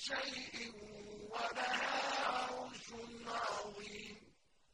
شيء